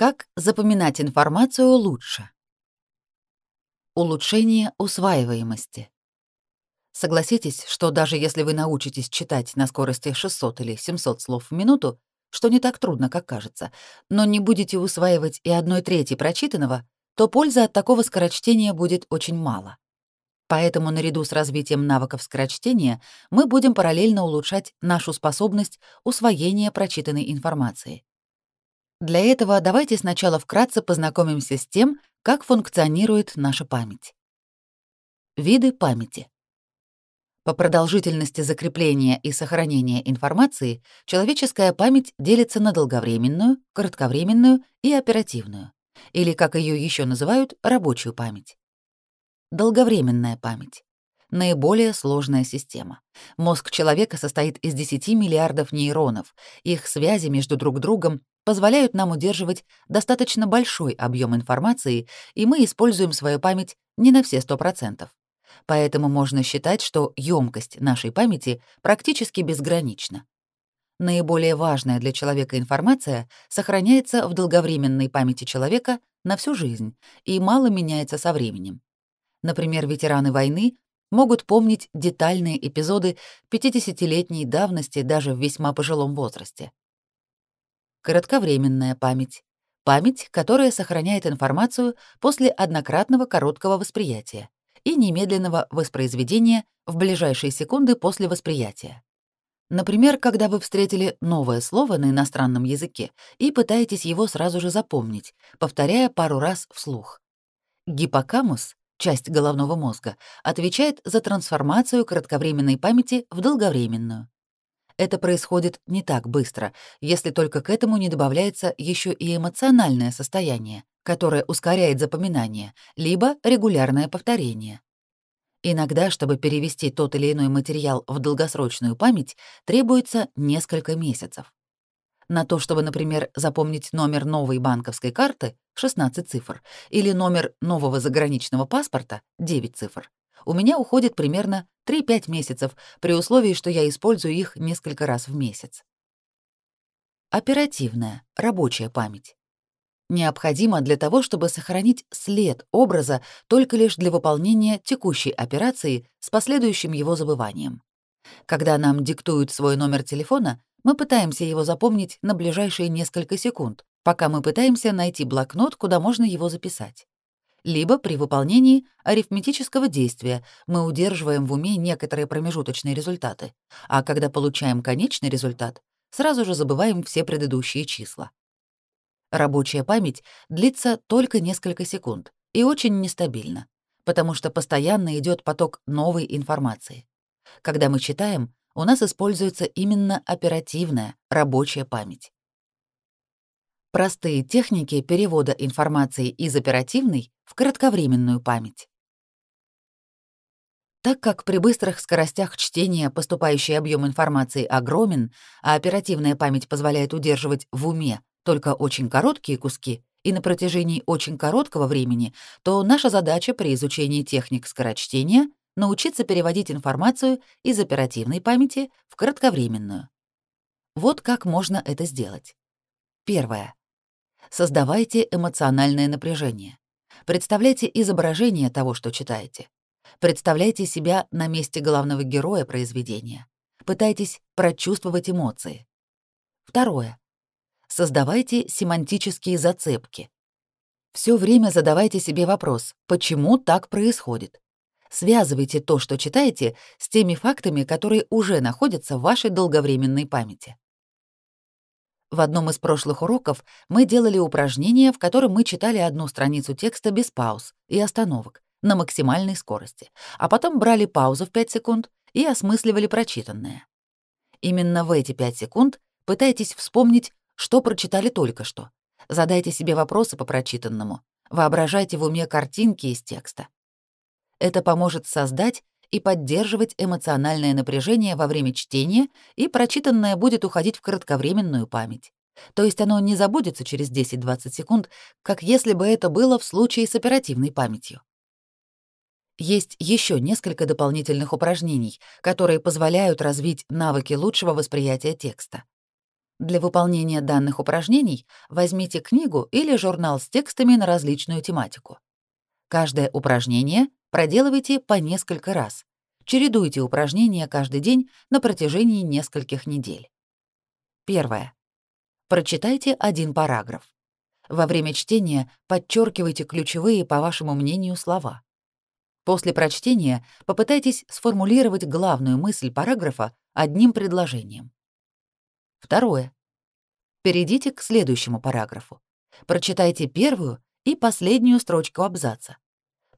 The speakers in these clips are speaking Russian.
Как запоминать информацию лучше? Улучшение усваиваемости. Согласитесь, что даже если вы научитесь читать на скорости 600 или 700 слов в минуту, что не так трудно, как кажется, но не будете усваивать и одной трети прочитанного, то пользы от такого скорочтения будет очень мало. Поэтому наряду с развитием навыков скорочтения мы будем параллельно улучшать нашу способность усвоения прочитанной информации. Для этого давайте сначала вкратце познакомимся с тем, как функционирует наша память. Виды памяти. По продолжительности закрепления и сохранения информации человеческая память делится на долговременную, кратковременную и оперативную, или, как ее еще называют, рабочую память. Долговременная память. Наиболее сложная система. Мозг человека состоит из 10 миллиардов нейронов. Их связи между друг другом позволяют нам удерживать достаточно большой объем информации, и мы используем свою память не на все 100%. Поэтому можно считать, что емкость нашей памяти практически безгранична. Наиболее важная для человека информация сохраняется в долговременной памяти человека на всю жизнь и мало меняется со временем. Например, ветераны войны могут помнить детальные эпизоды 50-летней давности даже в весьма пожилом возрасте. Кратковременная память. Память, которая сохраняет информацию после однократного короткого восприятия и немедленного воспроизведения в ближайшие секунды после восприятия. Например, когда вы встретили новое слово на иностранном языке и пытаетесь его сразу же запомнить, повторяя пару раз вслух. Гиппокамус часть головного мозга, отвечает за трансформацию кратковременной памяти в долговременную. Это происходит не так быстро, если только к этому не добавляется еще и эмоциональное состояние, которое ускоряет запоминание, либо регулярное повторение. Иногда, чтобы перевести тот или иной материал в долгосрочную память, требуется несколько месяцев. На то, чтобы, например, запомнить номер новой банковской карты 16 цифр или номер нового заграничного паспорта 9 цифр, у меня уходит примерно 3-5 месяцев при условии, что я использую их несколько раз в месяц. Оперативная, рабочая память. Необходима для того, чтобы сохранить след образа только лишь для выполнения текущей операции с последующим его забыванием. Когда нам диктуют свой номер телефона, мы пытаемся его запомнить на ближайшие несколько секунд, пока мы пытаемся найти блокнот, куда можно его записать. Либо при выполнении арифметического действия мы удерживаем в уме некоторые промежуточные результаты, а когда получаем конечный результат, сразу же забываем все предыдущие числа. Рабочая память длится только несколько секунд и очень нестабильна, потому что постоянно идет поток новой информации. Когда мы читаем, у нас используется именно оперативная рабочая память. Простые техники перевода информации из оперативной в кратковременную память. Так как при быстрых скоростях чтения поступающий объем информации огромен, а оперативная память позволяет удерживать в уме только очень короткие куски и на протяжении очень короткого времени, то наша задача при изучении техник скорочтения научиться переводить информацию из оперативной памяти в кратковременную. Вот как можно это сделать. Первое. Создавайте эмоциональное напряжение. Представляйте изображение того, что читаете. Представляйте себя на месте главного героя произведения. Пытайтесь прочувствовать эмоции. Второе. Создавайте семантические зацепки. Все время задавайте себе вопрос, почему так происходит? Связывайте то, что читаете, с теми фактами, которые уже находятся в вашей долговременной памяти. В одном из прошлых уроков мы делали упражнение, в котором мы читали одну страницу текста без пауз и остановок на максимальной скорости, а потом брали паузу в 5 секунд и осмысливали прочитанное. Именно в эти 5 секунд пытайтесь вспомнить, что прочитали только что. Задайте себе вопросы по прочитанному. Воображайте в уме картинки из текста. Это поможет создать и поддерживать эмоциональное напряжение во время чтения, и прочитанное будет уходить в кратковременную память. То есть оно не забудется через 10-20 секунд, как если бы это было в случае с оперативной памятью. Есть еще несколько дополнительных упражнений, которые позволяют развить навыки лучшего восприятия текста. Для выполнения данных упражнений возьмите книгу или журнал с текстами на различную тематику. Каждое упражнение проделывайте по несколько раз. Чередуйте упражнения каждый день на протяжении нескольких недель. Первое. Прочитайте один параграф. Во время чтения подчеркивайте ключевые, по вашему мнению, слова. После прочтения попытайтесь сформулировать главную мысль параграфа одним предложением. Второе. Перейдите к следующему параграфу. Прочитайте первую и последнюю строчку абзаца.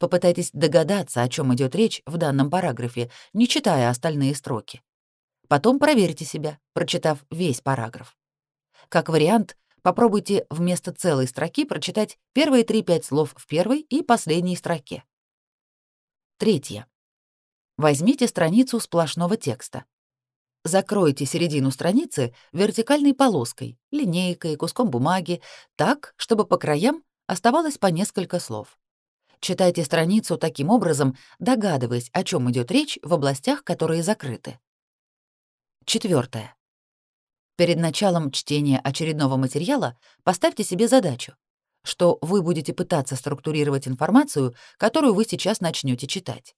Попытайтесь догадаться, о чем идет речь в данном параграфе, не читая остальные строки. Потом проверьте себя, прочитав весь параграф. Как вариант, попробуйте вместо целой строки прочитать первые 3-5 слов в первой и последней строке. Третье. Возьмите страницу сплошного текста. Закройте середину страницы вертикальной полоской, линейкой, куском бумаги, так, чтобы по краям оставалось по несколько слов. Читайте страницу таким образом, догадываясь, о чем идет речь в областях, которые закрыты. Четвертое. Перед началом чтения очередного материала поставьте себе задачу, что вы будете пытаться структурировать информацию, которую вы сейчас начнете читать.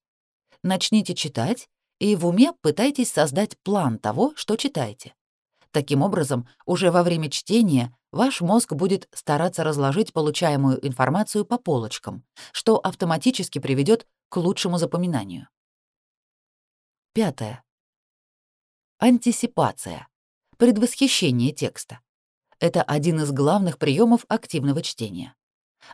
Начните читать и в уме пытайтесь создать план того, что читаете. Таким образом, уже во время чтения ваш мозг будет стараться разложить получаемую информацию по полочкам, что автоматически приведет к лучшему запоминанию. Пятое. Антисипация. Предвосхищение текста. Это один из главных приемов активного чтения.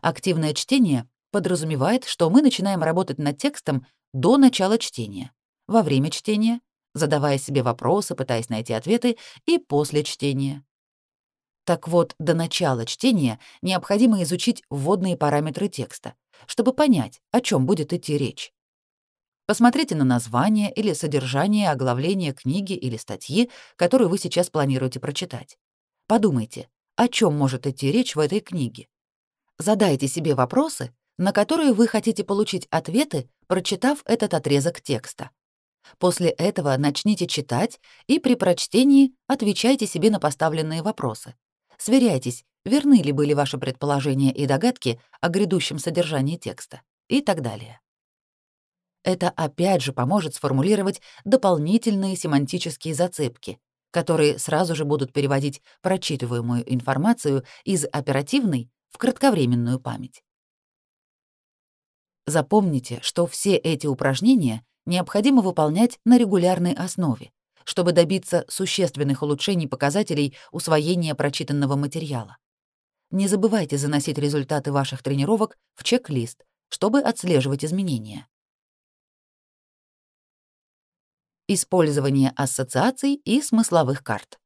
Активное чтение подразумевает, что мы начинаем работать над текстом до начала чтения, во время чтения, задавая себе вопросы, пытаясь найти ответы, и после чтения. Так вот, до начала чтения необходимо изучить вводные параметры текста, чтобы понять, о чем будет идти речь. Посмотрите на название или содержание оглавления книги или статьи, которую вы сейчас планируете прочитать. Подумайте, о чем может идти речь в этой книге. Задайте себе вопросы, на которые вы хотите получить ответы, прочитав этот отрезок текста. После этого начните читать и при прочтении отвечайте себе на поставленные вопросы. Сверяйтесь, верны ли были ваши предположения и догадки о грядущем содержании текста и так далее. Это опять же поможет сформулировать дополнительные семантические зацепки, которые сразу же будут переводить прочитываемую информацию из оперативной в кратковременную память. Запомните, что все эти упражнения необходимо выполнять на регулярной основе, чтобы добиться существенных улучшений показателей усвоения прочитанного материала. Не забывайте заносить результаты ваших тренировок в чек-лист, чтобы отслеживать изменения. Использование ассоциаций и смысловых карт.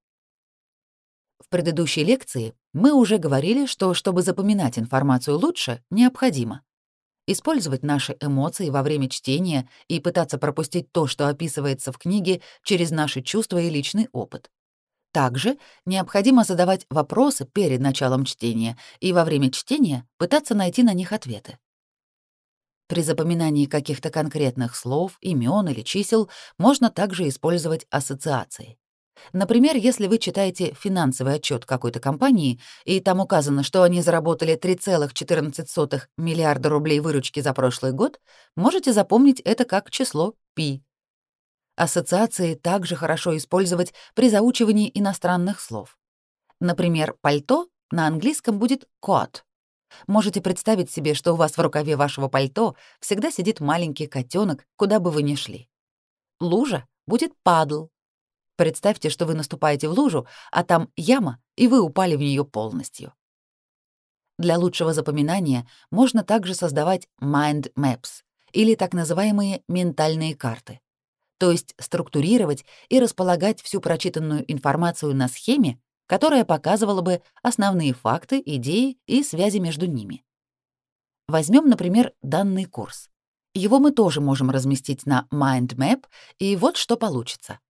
В предыдущей лекции мы уже говорили, что чтобы запоминать информацию лучше, необходимо использовать наши эмоции во время чтения и пытаться пропустить то, что описывается в книге, через наши чувства и личный опыт. Также необходимо задавать вопросы перед началом чтения и во время чтения пытаться найти на них ответы. При запоминании каких-то конкретных слов, имен или чисел можно также использовать ассоциации. Например, если вы читаете финансовый отчет какой-то компании, и там указано, что они заработали 3,14 миллиарда рублей выручки за прошлый год, можете запомнить это как число π. Ассоциации также хорошо использовать при заучивании иностранных слов. Например, пальто на английском будет coat. Можете представить себе, что у вас в рукаве вашего пальто всегда сидит маленький котенок, куда бы вы ни шли. Лужа будет падл. Представьте, что вы наступаете в лужу, а там яма, и вы упали в нее полностью. Для лучшего запоминания можно также создавать mind maps или так называемые ментальные карты, то есть структурировать и располагать всю прочитанную информацию на схеме, которая показывала бы основные факты, идеи и связи между ними. Возьмем, например, данный курс. Его мы тоже можем разместить на Mind Map, и вот что получится.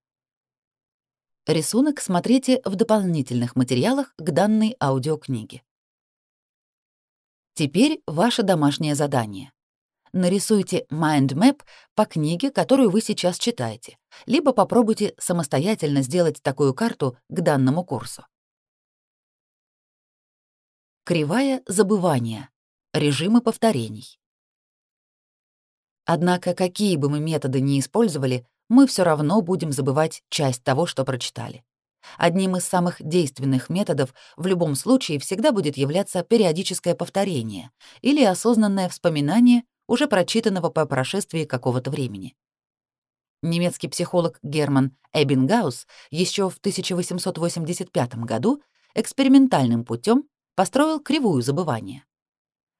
Рисунок смотрите в дополнительных материалах к данной аудиокниге. Теперь ваше домашнее задание. Нарисуйте map по книге, которую вы сейчас читаете, либо попробуйте самостоятельно сделать такую карту к данному курсу. Кривая забывания. Режимы повторений. Однако, какие бы мы методы ни использовали, мы все равно будем забывать часть того, что прочитали. Одним из самых действенных методов в любом случае всегда будет являться периодическое повторение или осознанное вспоминание уже прочитанного по прошествии какого-то времени. Немецкий психолог Герман Эббингаус еще в 1885 году экспериментальным путем построил кривую забывания.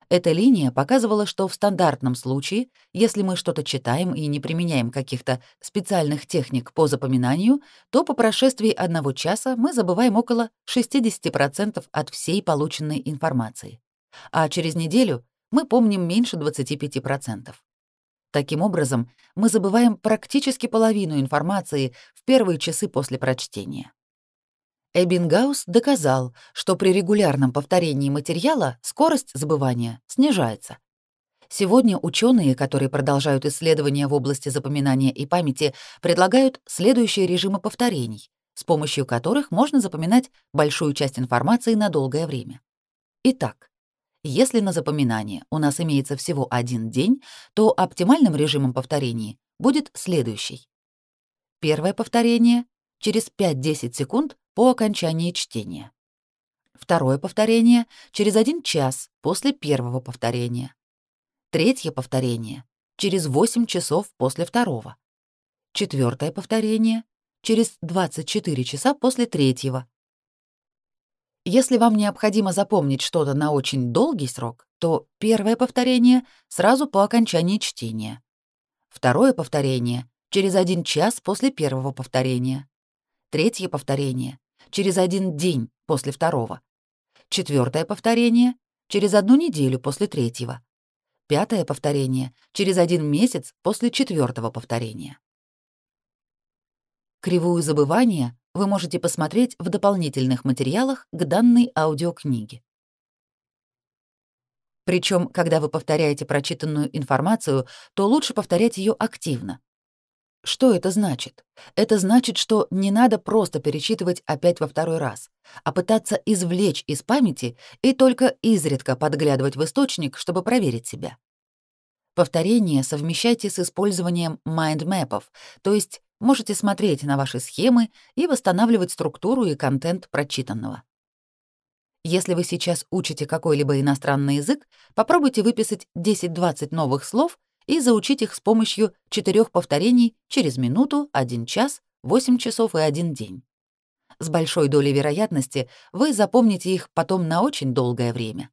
Эта линия показывала, что в стандартном случае, если мы что-то читаем и не применяем каких-то специальных техник по запоминанию, то по прошествии одного часа мы забываем около 60% от всей полученной информации. А через неделю мы помним меньше 25%. Таким образом, мы забываем практически половину информации в первые часы после прочтения. Эббингаус доказал, что при регулярном повторении материала скорость забывания снижается. Сегодня ученые, которые продолжают исследования в области запоминания и памяти, предлагают следующие режимы повторений, с помощью которых можно запоминать большую часть информации на долгое время. Итак, если на запоминание у нас имеется всего один день, то оптимальным режимом повторений будет следующий. Первое повторение — через 5-10 секунд по окончании чтения. Второе повторение — через один час после первого повторения. Третье повторение — через 8 часов после второго. Четвертое повторение — через 24 часа после третьего. Если вам необходимо запомнить что-то на очень долгий срок, то первое повторение — сразу по окончании чтения. Второе повторение — через один час после первого повторения. Третье повторение через один день после второго. Четвертое повторение — через одну неделю после третьего. Пятое повторение — через один месяц после четвертого повторения. Кривую забывания вы можете посмотреть в дополнительных материалах к данной аудиокниге. Причем, когда вы повторяете прочитанную информацию, то лучше повторять ее активно, что это значит? Это значит, что не надо просто перечитывать опять во второй раз, а пытаться извлечь из памяти и только изредка подглядывать в источник, чтобы проверить себя. Повторение совмещайте с использованием майндмэпов, то есть можете смотреть на ваши схемы и восстанавливать структуру и контент прочитанного. Если вы сейчас учите какой-либо иностранный язык, попробуйте выписать 10-20 новых слов и заучить их с помощью четырех повторений через минуту, один час, восемь часов и один день. С большой долей вероятности вы запомните их потом на очень долгое время.